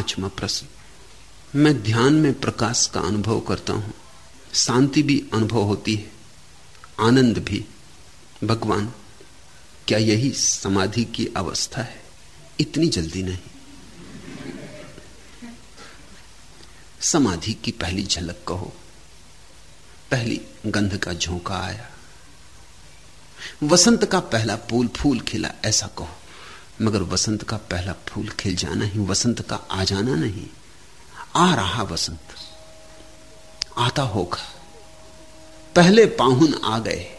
पांचवा प्रश्न। मैं ध्यान में प्रकाश का अनुभव करता हूँ। शांति भी अनुभव होती है। आनंद भी। भगवान, क्या यही समाधि की अवस्था है? इतनी जल्दी नहीं। समाधि की पहली झलक कहो। पहली गंध का झोंका आया। वसंत का पहला फूल फूल खिला, ऐसा कहो। मगर वसंत का पहला फूल खिल जाना ही, वसंत का आ जाना नहीं। आ रहा वसंत। आता होगा। पहले पाहुन आ गए।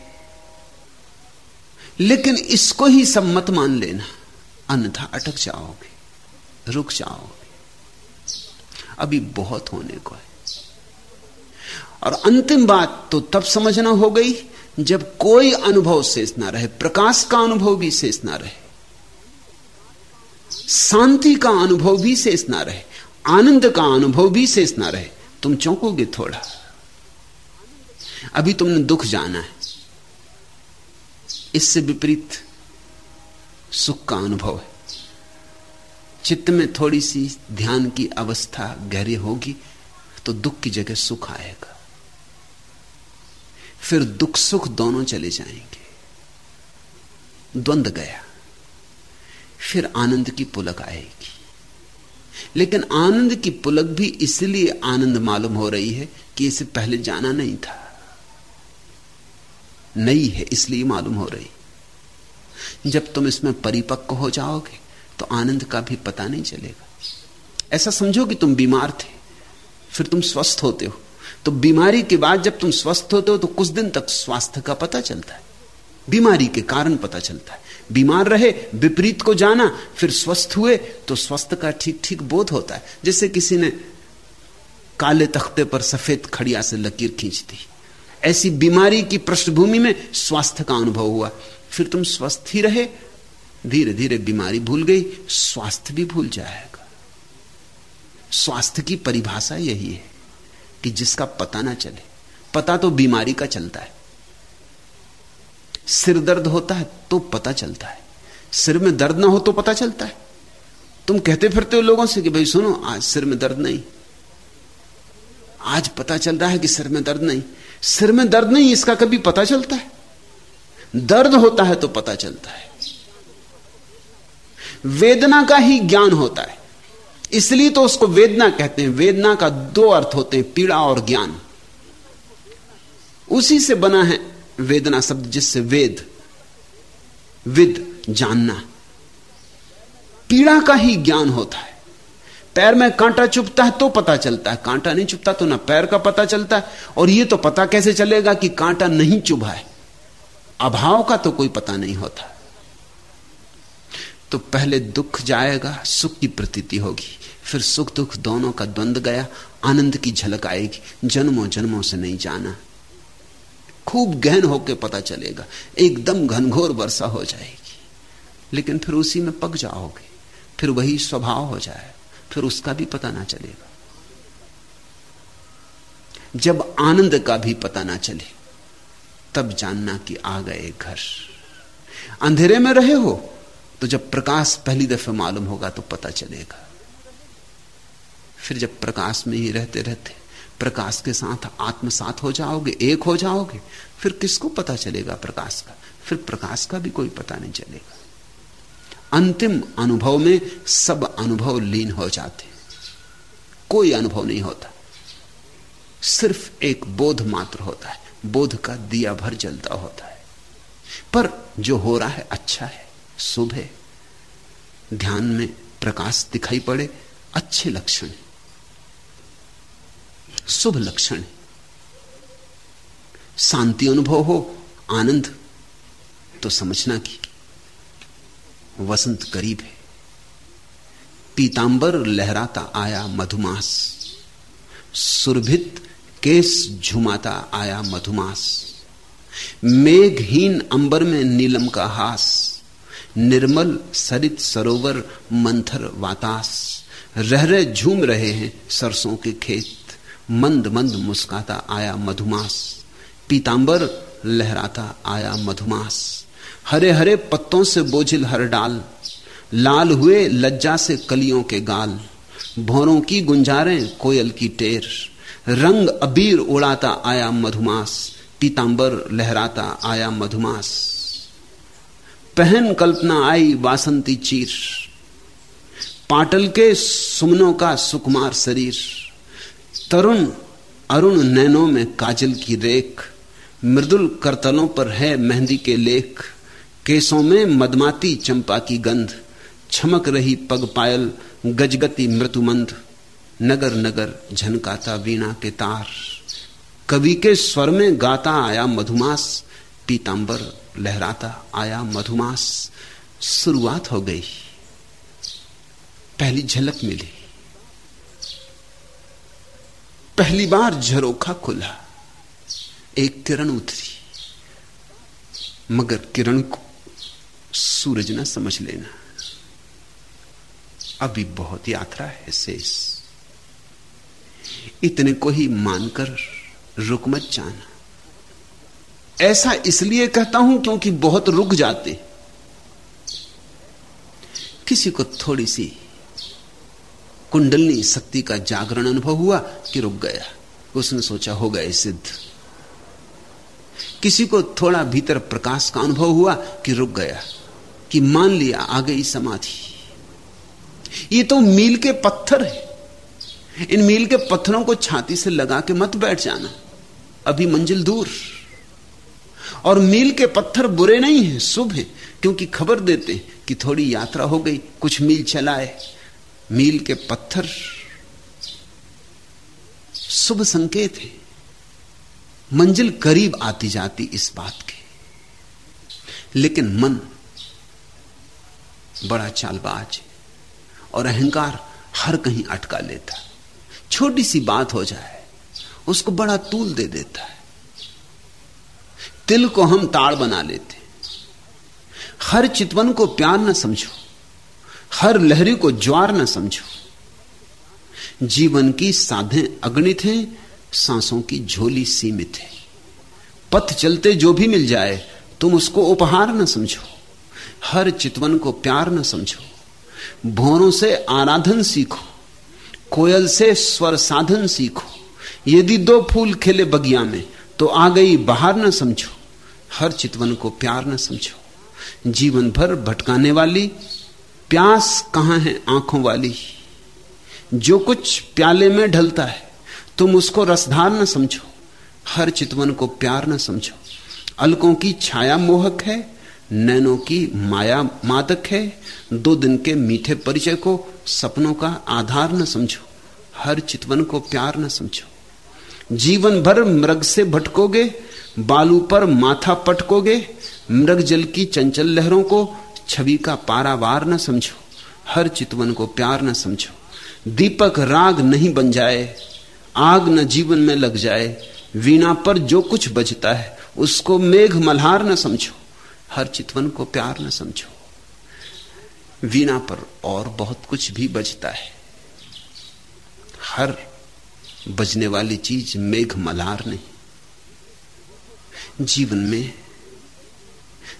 लेकिन इसको ही सब मत मान लेना। अन्यथा अटक जाओगे, रुक जाओगे। अभी बहुत होने को है। और अंतिम बात तो तब समझना हो गई जब कोई अनुभव शेष ना रहे, प्रकाश का अनुभव भी शेष ना रहे। शांति का अनुभव भी शेष ना रहे, आनंद का अनुभव भी शेष ना रहे। तुम चौंकोगे थोड़ा। अभी तुमने दुख जाना है। इससे विपरीत सुख का अनुभव है। चित्त में थोड़ी सी ध्यान की अवस्था गहरी होगी तो दुख की जगह सुख आएगा। फिर दुख सुख दोनों चले जाएँगे। द्वंद गया। फिर आनंद की पुलक आएगी। लेकिन आनंद की पुलक भी इसलिए आनंद मालूम हो रही है कि इसे पहले जाना नहीं था। नई है, इसलिए मालूम हो रही। जब तुम इसमें परिपक्व हो जाओगे तो आनंद का भी पता नहीं चलेगा। ऐसा समझो कि तुम बीमार थे, फिर तुम स्वस्थ होते हो। तो बीमारी के बाद जब तुम स्वस्थ होते हो तो कुछ दिन तक स्वास्थ्य का पता चलता है। बीमारी के कारण पता चलता है। बीमार रहे, विपरीत को जाना, फिर स्वस्थ हुए तो स्वस्थ का ठीक ठीक बोध होता है। जैसे किसी ने काले तख्ते पर सफ़ेद खड़िया से लकीर खींच दी। ऐसी बीमारी की पृष्ठभूमि में स्वास्थ्य का अनुभव हुआ। फिर तुम स्वस्थ ही रहे धीरे धीरे बीमारी भूल गई, स्वास्थ्य भी भूल जाएगा। स्वास्थ्य की परिभाषा यही है कि जिसका पता ना चले। पता तो बीमारी का चलता है। सिर दर्द होता है तो पता चलता है। सिर में दर्द ना हो तो पता चलता है। तुम कहते फिरते हो लोगों से कि भाई सुनो, आज सिर में दर्द नहीं। आज पता चल रहा है कि सिर में दर्द नहीं। सिर में दर्द नहीं, इसका कभी पता चलता है। दर्द होता है तो पता चलता है। वेदना का ही ज्ञान होता है। इसलिए तो उसको वेदना कहते हैं। वेदना का दो अर्थ होते हैं, पीड़ा और ज्ञान। उसी से बना है वेदना शब्द जिससे वेद, विद जानना। पीड़ा का ही ज्ञान होता है। पैर में कांटा चुपता है तो पता चलता है। कांटा नहीं चुपता तो ना पैर का पता चलता है। और यह तो पता कैसे चलेगा कि कांटा नहीं चुभा है? अभाव का तो कोई पता नहीं होता। तो पहले दुख जाएगा, सुख की प्रतीति होगी। फिर सुख दुख दोनों का द्वंद गया, आनंद की झलक आएगी। जन्मों जन्मों से नहीं जाना। खूब गहन होकर पता चलेगा, एकदम घनघोर वर्षा हो जाएगी। लेकिन फिर उसी में पक जाओगे, फिर वही स्वभाव हो जाए, फिर उसका भी पता ना चलेगा। जब आनंद का भी पता ना चले, तब जानना कि आ गए घर। अंधेरे में रहे हो तो जब प्रकाश पहली दफे मालूम होगा तो पता चलेगा। फिर जब प्रकाश में ही रहते रहते प्रकाश के साथ आत्मसात हो जाओगे, एक हो जाओगे, फिर किसको पता चलेगा प्रकाश का? फिर प्रकाश का भी कोई पता नहीं चलेगा। अंतिम अनुभव में सब अनुभव लीन हो जाते कोई अनुभव नहीं होता। सिर्फ़ एक बोध मात्र होता है। बोध का दिया भर जलता होता है। पर जो हो रहा है अच्छा है, शुभ है। ध्यान में प्रकाश दिखाई पड़े, अच्छे लक्षण शुभ लक्षण है। शांति अनुभव हो, आनंद तो समझना कि वसंत करीब है। पीतांबर लहराता आया मधुमास, सुरभित केस झुमाता आया मधुमास, मेघहीन अंबर में नीलम का हास, निर्मल सरित सरोवर मंथर वातास, रह रहे झूम रहे हैं सरसों के खेत। मंद मंद मुस्काता आया मधुमास। पीतांबर लहराता आया मधुमास। हरे हरे पत्तों से बोझिल हर डाल। लाल हुए लज्जा से कलियों के गाल। भौरों की गुंजारें कोयल की टेर। रंग अबीर उड़ाता आया मधुमास। पीतांबर लहराता आया मधुमास। पहन कल्पना आई वासंती चीर। पाटल के सुमनों का सुकुमार शरीर। तरुण अरुण नैनों में काजल की रेख, मृदुल करतलों पर है मेहंदी के लेख, केसों में मदमाती चंपा की गंध, छमक रही पग पायल, गजगति मृतुमंद नगर नगर झनकाता वीणा के तार। कवि के स्वर में गाता आया मधुमास, पीतांबर लहराता आया मधुमास। शुरुआत हो गई। पहली झलक मिली। पहली बार झरोखा खुला। एक किरण उतरी। मगर किरण को सूरज ना समझ लेना। अभी बहुत यात्रा है शेष। इतने को ही मानकर रुक मत जाना। ऐसा इसलिए कहता हूँ क्योंकि बहुत रुक जाते। किसी को थोड़ी सी कुंडलनी शक्ति का जागरण अनुभव हुआ कि रुक गया। उसने सोचा, हो गए सिद्ध। किसी को थोड़ा भीतर प्रकाश का अनुभव हुआ कि रुक गया, कि मान लिया आ गई समाधि। ये तो मील के पत्थर है। इन मील के पत्थरों को छाती से लगा के मत बैठ जाना। अभी मंजिल दूर। और मील के पत्थर बुरे नहीं हैं, शुभ हैं, क्योंकि खबर देते हैं कि थोड़ी यात्रा हो गई, कुछ मील चलाए। मील के पत्थर। शुभ संकेत है। मंजिल करीब आती जाती इस बात के। लेकिन मन बड़ा चालबाज है और अहंकार हर कहीं अटका लेता छोटी सी बात हो जाए, उसको बड़ा तूल दे देता है। तिल को हम ताड़ बना लेते हर चितवन को प्यार न समझो। हर लहरी को ज्वार न समझो। जीवन की साधे अगणित हैं, सांसों की झोली सीमित है। पथ चलते जो भी मिल जाए, तुम उसको उपहार न समझो। हर चितवन को प्यार न समझो। भोरों से आराधन सीखो। कोयल से स्वर साधन सीखो। यदि दो फूल खिले बगिया में तो आ गई बाहर न समझो। हर चितवन को प्यार न समझो। जीवन भर भटकाने वाली प्यास कहाँ है आँखों वाली? जो कुछ प्याले में ढलता है, तुम उसको रसधार न समझो, हर चितवन को प्यार न समझो। अलकों की छाया मोहक है, नैनों की माया मादक है, दो दिन के मीठे परिचय को सपनों का आधार न समझो, हर चितवन को प्यार न समझो। जीवन भर मृग से भटकोगे, बालू पर माथा पटकोगे, मृग जल की चंचल लहरों को छवि का पारावार न समझो, हर चितवन को प्यार न समझो। दीपक राग नहीं बन जाए, आग न जीवन में लग जाए, वीणा पर जो कुछ बजता है, उसको मेघ मल्हार न समझो, हर चितवन को प्यार न समझो। वीणा पर और बहुत कुछ भी बजता है, हर बजने वाली चीज़ मेघ मल्हार नहीं। जीवन में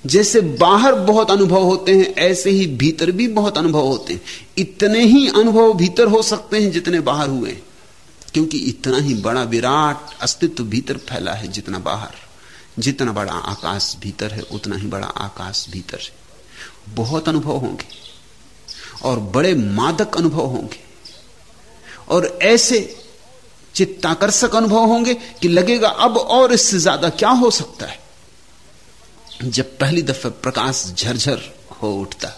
जैसे बाहर बहुत अनुभव होते हैं, ऐसे ही भीतर भी बहुत अनुभव होते हैं। इतने ही अनुभव भीतर हो सकते हैं जितने बाहर हुए क्योंकि इतना ही बड़ा विराट अस्तित्व भीतर फैला है जितना बाहर। जितना बड़ा आकाश भीतर है, उतना ही बड़ा आकाश भीतर है। बहुत अनुभव होंगे। और बड़े मादक अनुभव होंगे। और ऐसे चित्ताकर्षक अनुभव होंगे कि लगेगा, अब और इससे ज़्यादा क्या हो सकता है? जब पहली दफे प्रकाश झरझर हो उठता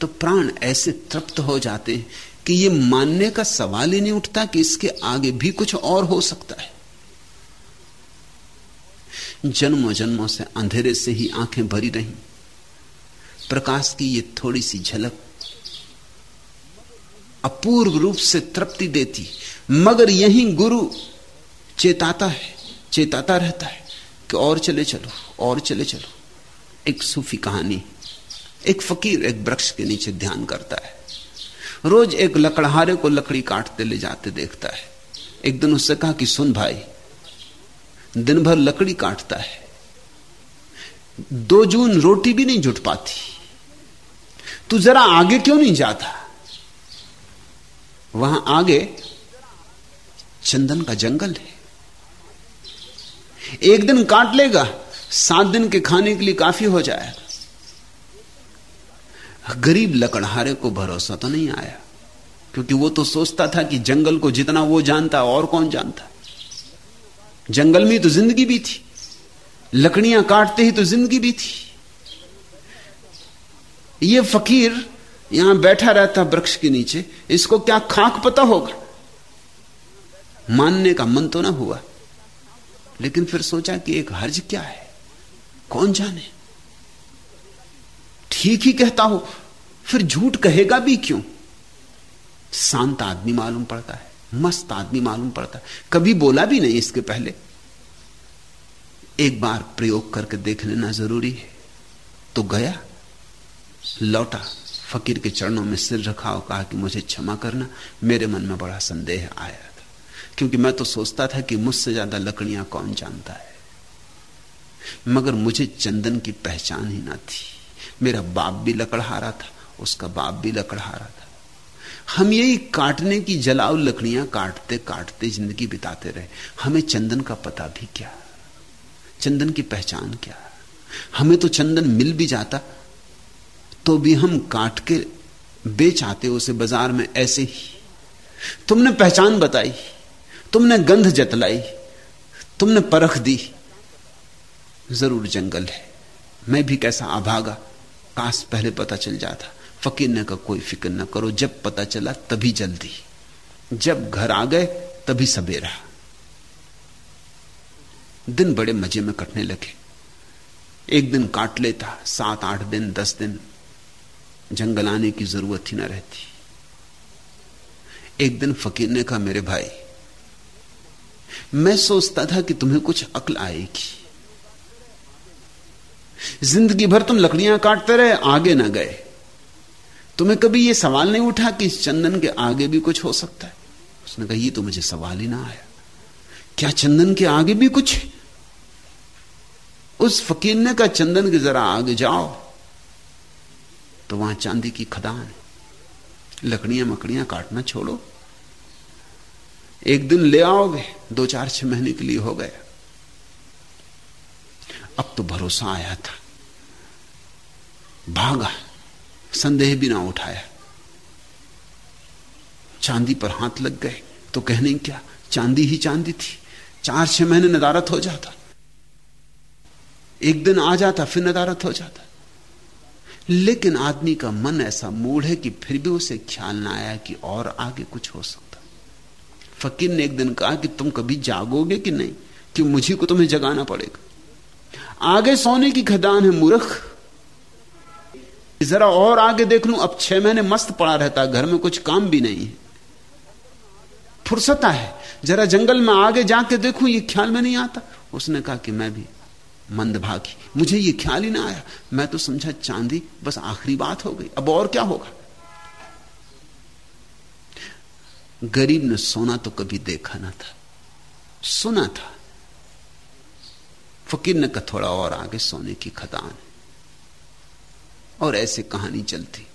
तो प्राण ऐसे तृप्त हो जाते हैं कि यह मानने का सवाल ही नहीं उठता कि इसके आगे भी कुछ और हो सकता है। जन्मों जन्मों से अंधेरे से ही आँखें भरी रही। प्रकाश की ये थोड़ी सी झलक अपूर्व रूप से तृप्ति देती, मगर यही गुरु चेताता है, चेताता रहता है। कि और चले चलो, और चले चलो। एक सूफी कहानी, एक फकीर एक वृक्ष के नीचे ध्यान करता है। रोज एक लकड़हारे को लकड़ी काटते ले जाते देखता है। एक दिन उससे कहा कि, सुन भाई दिन भर लकड़ी काटता है। दो जून रोटी भी नहीं जुट पाती। तू जरा आगे क्यों नहीं जाता? वहाँ आगे चंदन का जंगल है। एक दिन काट लेगा, सात दिन के खाने के लिए काफ़ी हो जाएगा गरीब लकड़हारे को भरोसा तो नहीं आया, क्योंकि वो तो सोचता था कि जंगल को जितना वो जानता, और कौन जानता। जंगल में तो ज़िंदगी भी थी लकड़ियाँ काटते ही तो ज़िंदगी भी थी ये फकीर यहाँ बैठा रहता वृक्ष के नीचे, इसको क्या खाक पता होगा? मानने का मन तो ना हुआ। लेकिन फिर सोचा कि एक हर्ज क्या है? कौन जाने? ठीक ही कहता हो, फिर झूठ कहेगा भी क्यों? शांत आदमी मालूम पड़ता है, मस्त आदमी मालूम पड़ता है। कभी बोला भी नहीं इसके पहले। एक बार प्रयोग करके देख लेना ज़रूरी है। तो गया, लौटा, फकीर के चरणों में सिर रखा और कहा कि मुझे क्षमा करना। मेरे मन में बड़ा संदेह आया। क्योंकि मैं तो सोचता था कि मुझसे ज़्यादा लकड़ियाँ कौन जानता है। मगर मुझे चंदन की पहचान ही ना थी। मेरा बाप भी लकड़हारा था, उसका बाप भी लकड़हारा था। हम यही काटने की जलाऊ लकड़ियाँ काटते काटते ज़िंदगी बिताते रहे। हमें चंदन का पता भी क्या? चंदन की पहचान क्या? हमें तो चंदन मिल भी जाता तो भी हम काट के बेच आते उसे बाज़ार में ऐसे ही। तुमने पहचान बताई। तुमने गंध जतलाई, तुमने परख दी। ज़रूर जंगल है। मैं भी कैसा अभागा काश पहले पता चल जाता। फकीर ने का कोई फ़िक्र न करो, जब पता चला तभी जल्दी। जब घर आ गए, तभी सवेरा। दिन बड़े मज़े में कटने लगे। एक दिन काट लेता, सात, आठ दिन, दस दिन। जंगल आने की ज़रूरत ही ना रहती। एक दिन फकीर ने कहा मेरे भाई मैं सोचता था कि तुम्हें कुछ अकल आएगी। ज़िंदगी भर तुम लकड़ियाँ काटते रहे, आगे ना गए। तुम्हें कभी यह सवाल नहीं उठा कि चंदन के आगे भी कुछ हो सकता है? उसने कहा, ये तो मुझे सवाल ही ना आया। क्या चंदन के आगे भी कुछ है? उस फकीर ने कहा चंदन के जरा आगे जाओ। तो वहाँ चांदी की खदान लकड़ियाँ मकड़ियाँ काटना छोड़ो। एक दिन ले आओगे, दो चार छह महीने के लिए हो गया। अब तो भरोसा आया था। भागा, संदेह भी ना उठाया। चांदी पर हाथ लग गए तो कहने क्या, चांदी ही चांदी थी। चार छह महीने नदारत हो जाता। एक दिन आ जाता, फिर नदारत हो जाता। लेकिन आदमी का मन ऐसा मूड है कि फिर भी उसे ख्याल ना आया कि और आगे कुछ हो सकता। फकीर ने एक दिन कहा कि तुम कभी जागोगे कि नहीं? कि मुझे को तुम्हें जगाना पड़ेगा। आगे सोने की खदान है मूर्ख। जरा और आगे देख लू, अब छह महीने मस्त पड़ा रहता, घर में कुछ काम भी नहीं है। फुर्सता है। जरा जंगल में आगे जाके देखूँ, ये ख्याल में नहीं आता। उसने कहा कि मैं भी मंदभागी। मुझे ये ख्याल ही ना आया। मैं तो समझा, चांदी, बस आखिरी बात हो गई। अब और क्या होगा? गरीब ने सोना तो कभी देखा ना था। सुना था। फकीर ने कहा, थोड़ा और आगे सोने की खदान है। और ऐसे कहानी चलती।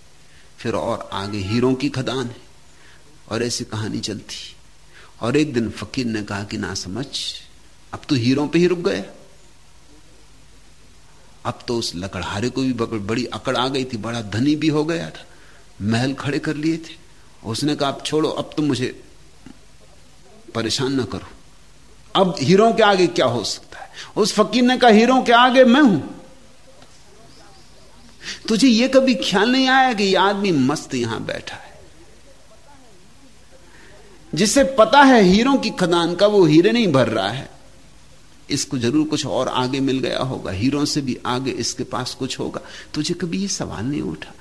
फिर और आगे हीरों की खदान है। और ऐसी कहानी चलती। और एक दिन फकीर ने कहा कि, ना समझ, अब तो हीरों पे ही रुक गया। अब तो उस लकड़हारे को भी बड़ी अकड़ आ गई थी, बड़ा धनी भी हो गया था, महल खड़े कर लिए थे। उसने कहा, अब छोड़ो, अब तुम मुझे परेशान ना करो। अब हीरों के आगे क्या हो सकता है? उस फकीर ने कहा, हीरों के आगे मैं हूँ। तुझे यह कभी ख्याल नहीं आया कि यह आदमी मस्त यहाँ बैठा है? जिसे पता है हीरो की खदान का वो हीरे नहीं भर रहा है। इसको ज़रूर कुछ और आगे मिल गया होगा। हीरो से भी आगे इसके पास कुछ होगा। तुझे कभी ये सवाल नहीं उठा?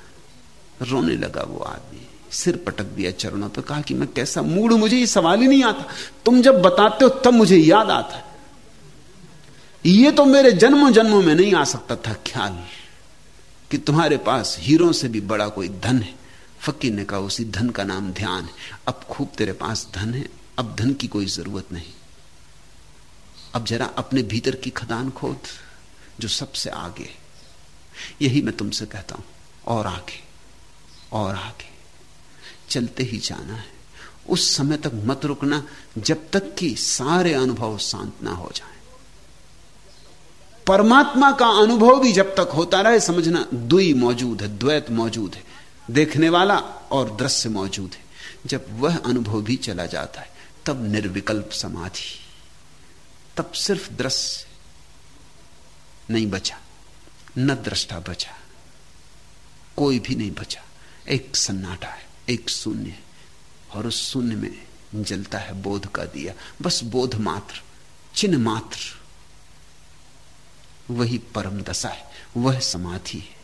रोने लगा वो आदमी। सिर पटक दिया चरणों पर कहा कि मैं कैसा मूड मुझे ये सवाल ही नहीं आता। तुम जब बताते हो, तब मुझे याद आता ये तो मेरे जन्मों जन्मों में नहीं आ सकता था ख्याल कि तुम्हारे पास हीरो से भी बड़ा कोई धन है। फकीर ने कहा, उसी धन का नाम ध्यान है। अब खूब तेरे पास धन है, अब धन की कोई ज़रूरत नहीं। अब जरा अपने भीतर की खदान खोद, जो सबसे आगे यही मैं तुमसे कहता हूँ, और आगे और आगे। चलते ही जाना है। उस समय तक मत रुकना, जब तक कि सारे अनुभव शांत ना हो जाए। परमात्मा का अनुभव भी जब तक होता रहे, समझना दुई मौजूद है, द्वैत मौजूद है, देखने वाला और दृश्य मौजूद है। जब वह अनुभव भी चला जाता है, तब निर्विकल्प समाधि। तब सिर्फ़ दृश्य नहीं बचा, न दृष्टा बचा, कोई भी नहीं बचा, एक सन्नाटा है। एक शून्य और उस शून्य में जलता है बोध का दिया। बस बोध मात्र, चिन्ह मात्र। वही परम दशा है, वह समाधि है।